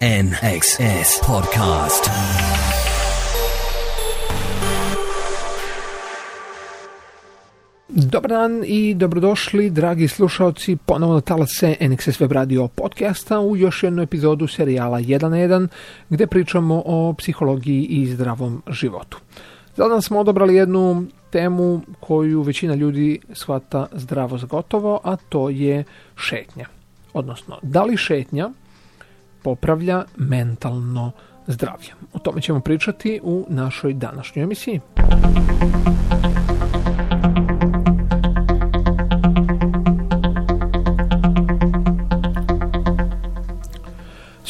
NXS Podcast. Dobar dan i dobrodošli, dragi slušalci, ponovo na talase NXS Web Radio podcasta u još jednu epizodu serijala 1 na 1, gdje pričamo o psihologiji i zdravom životu. Sada smo odabrali jednu temu koju većina ljudi shvata zdravo gotovo, a to je šetnja. Odnosno, da li šetnja popravlja mentalno zdravlje? O tome ćemo pričati u našoj današnjoj emisiji.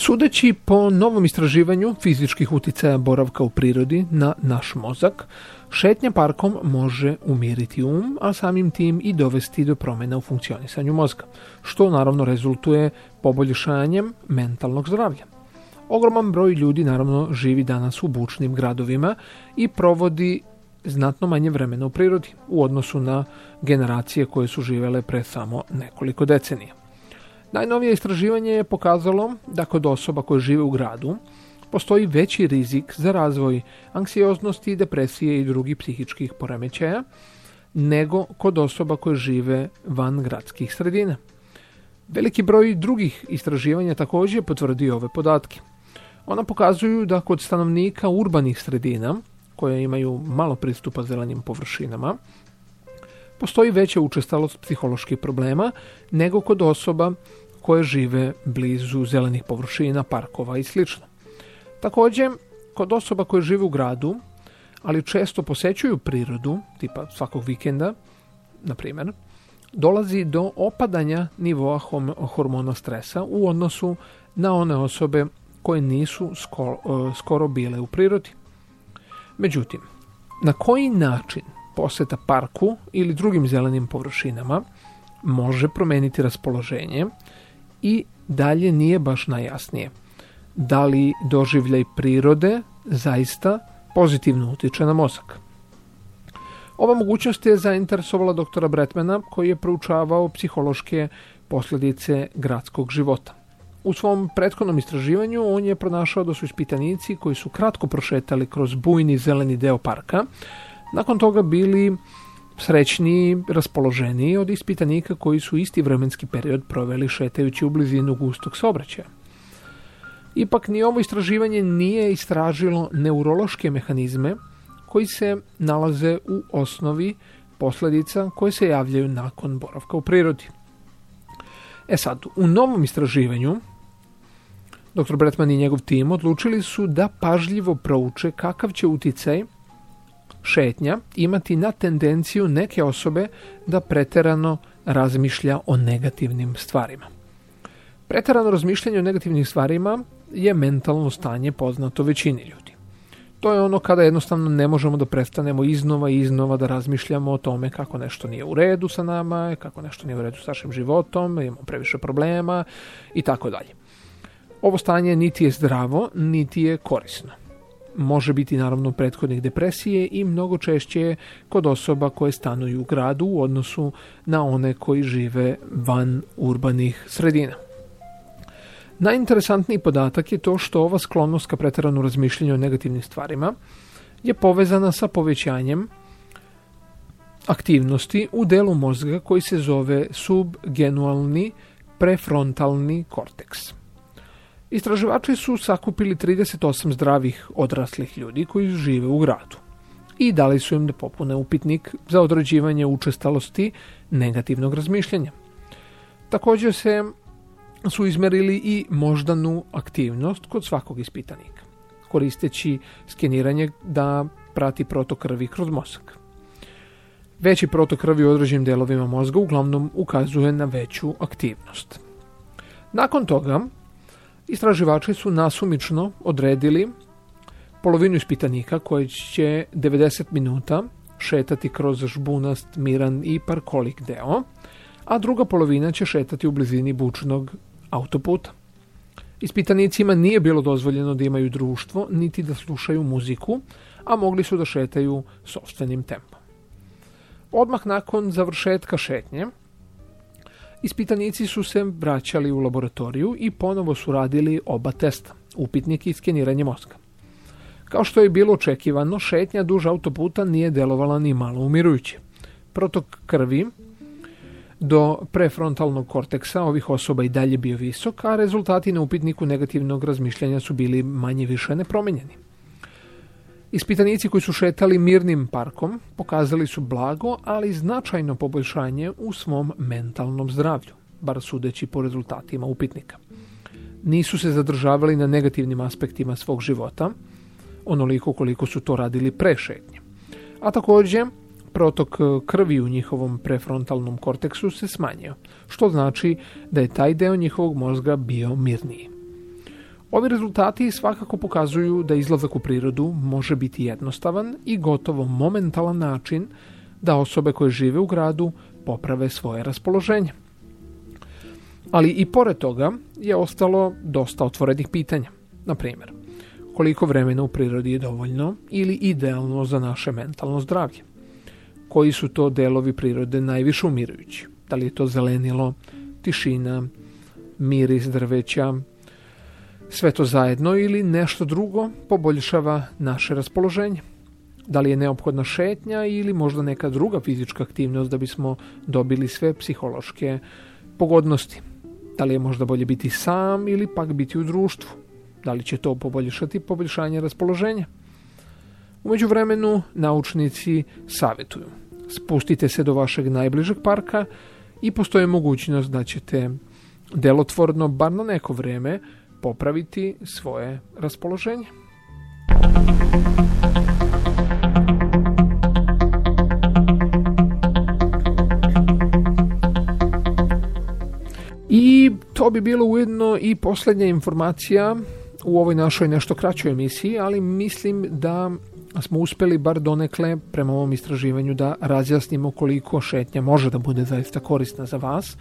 Sudeći po novom istraživanju fizičkih utjecaja boravka u prirodi na naš mozak, šetnja parkom može umiriti um, a samim tim i dovesti do promjena u funkcionisanju mozga, što naravno rezultuje poboljšanjem mentalnog zdravlja. Ogroman broj ljudi naravno živi danas u bučnim gradovima i provodi znatno manje vremena u prirodi u odnosu na generacije koje su živele pre samo nekoliko decenija. Najnovije istraživanje je pokazalo da kod osoba koje žive u gradu postoji veći rizik za razvoj anksioznosti, depresije i drugih psihičkih poremećaja nego kod osoba koje žive van gradskih sredina. Veliki broj drugih istraživanja također potvrdio ove podatke. Ona pokazuju da kod stanovnika urbanih sredina, koje imaju malo pristupa zelenim površinama, postoji veća učestalost psiholoških problema nego kod osoba koje žive blizu zelenih površina, parkova i sl. Također, kod osoba koje žive u gradu, ali često posećuju prirodu, tipa svakog vikenda, na primjer, dolazi do opadanja nivoa hormona stresa u odnosu na one osobe koje nisu skoro, e, skoro bile u prirodi. Međutim, na koji način poseta parku ili drugim zelenim površinama može promijeniti raspoloženje i dalje nije baš najjasnije. Da li doživljaj prirode zaista pozitivno utječe na mozak? Ova mogućnost je zainteresovala doktora Bretmana koji je proučavao psihološke posljedice gradskog života. U svom prethodnom istraživanju on je pronašao da su ispitanici koji su kratko prošetali kroz bujni zeleni deo parka, nakon toga bili srećniji, raspoloženiji od ispitanika koji su isti vremenski period proveli šetajući u blizinu gustog saobraćaja. Ipak ni ovo istraživanje nije istražilo neurološke mehanizme koji se nalaze u osnovi posljedica koje se javljaju nakon boravka u prirodi. E sad, u novom istraživanju dr. Bretman i njegov tim odlučili su da pažljivo prouče kakav će utjecaj šetnja imati na tendenciju neke osobe da preterano razmišlja o negativnim stvarima. Preterano razmišljanje o negativnim stvarima je mentalno stanje poznato većini ljudi. To je ono kada jednostavno ne možemo da prestanemo iznova i iznova da razmišljamo o tome kako nešto nije u redu sa nama, kako nešto nije u redu s našim životom, imamo previše problema i tako dalje. Ovo stanje niti je zdravo, niti je korisno može biti naravno prethodnih depresije i mnogo češće kod osoba koje stanuju u gradu u odnosu na one koji žive van urbanih sredina. Najinteresantniji podatak je to što ova sklonost ka pretjeranu razmišljanju o negativnim stvarima je povezana sa povećanjem aktivnosti u delu mozga koji se zove subgenualni prefrontalni korteks. Istraživači su sakupili 38 zdravih odraslih ljudi koji žive u gradu i dali su im da popune upitnik za određivanje učestalosti negativnog razmišljanja. Također se su izmerili i moždanu aktivnost kod svakog ispitanika, koristeći skeniranje da prati protok krvi kroz mozak. Veći protok krvi u određenim delovima mozga uglavnom ukazuje na veću aktivnost. Nakon toga Istraživači su nasumično odredili polovinu ispitanika koji će 90 minuta šetati kroz žbunast, miran i parkolik deo, a druga polovina će šetati u blizini bučnog autoputa. Ispitanicima nije bilo dozvoljeno da imaju društvo, niti da slušaju muziku, a mogli su da šetaju sobstvenim tempom. Odmah nakon završetka šetnje, Ispitanici su se vraćali u laboratoriju i ponovo su radili oba testa. upitnik i skeniranje mozga. Kao što je bilo očekivano, šetnja duž autoputa nije delovala ni malo umirujuće. Protok krvi do prefrontalnog korteksa ovih osoba i dalje bio visok, a rezultati na upitniku negativnog razmišljanja su bili manje više nepromenjeni. Ispitanici koji su šetali mirnim parkom pokazali su blago, ali značajno poboljšanje u svom mentalnom zdravlju, bar sudeći po rezultatima upitnika. Nisu se zadržavali na negativnim aspektima svog života, onoliko koliko su to radili pre šetnje. A također, protok krvi u njihovom prefrontalnom korteksu se smanjio, što znači da je taj deo njihovog mozga bio mirniji. Ovi rezultati svakako pokazuju da izlazak u prirodu može biti jednostavan i gotovo momentalan način da osobe koje žive u gradu poprave svoje raspoloženje. Ali i pored toga je ostalo dosta otvorenih pitanja. Na primjer, koliko vremena u prirodi je dovoljno ili idealno za naše mentalno zdravlje? Koji su to delovi prirode najviše umirujući? Da li je to zelenilo, tišina, miris drveća, sve to zajedno ili nešto drugo poboljšava naše raspoloženje. Da li je neophodna šetnja ili možda neka druga fizička aktivnost da bismo dobili sve psihološke pogodnosti. Da li je možda bolje biti sam ili pak biti u društvu. Da li će to poboljšati poboljšanje raspoloženja? U međuvremenu naučnici savjetuju. Spustite se do vašeg najbližeg parka i postoji mogućnost da ćete delotvorno, bar na neko vrijeme, popraviti svoje raspoloženje. I to bi bilo ujedno i posljednja informacija u ovoj našoj nešto kraćoj emisiji, ali mislim da smo uspjeli bar donekle prema ovom istraživanju da razjasnimo koliko šetnja može da bude zaista korisna za vas,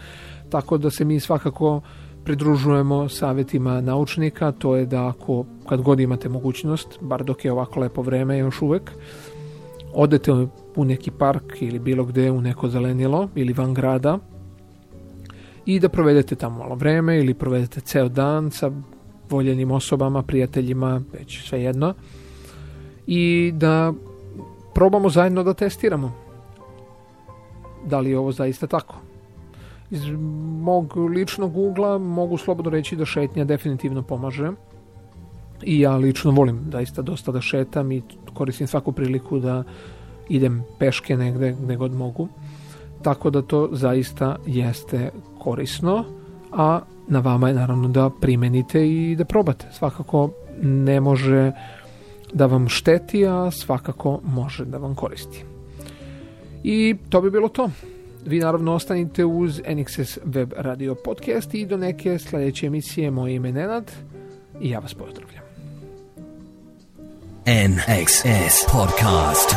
tako da se mi svakako pridružujemo savjetima naučnika, to je da ako kad god imate mogućnost, bar dok je ovako lepo vreme još uvek, odete u neki park ili bilo gdje u neko zelenilo ili van grada i da provedete tamo malo vreme ili provedete ceo dan sa voljenim osobama, prijateljima, već sve jedno i da probamo zajedno da testiramo. Da li je ovo zaista tako iz mog ličnog ugla mogu slobodno reći da šetnja definitivno pomaže. I ja lično volim zaista dosta da šetam i koristim svaku priliku da idem peške negde gde god mogu. Tako da to zaista jeste korisno a na vama je naravno da primenite i da probate. Svakako ne može da vam šteti a svakako može da vam koristi. I to bi bilo to vi naravno ostanite uz NXS Web Radio Podcast i do neke sljedeće emisije. Moje ime Nenad i ja vas pozdravljam. NXS Podcast.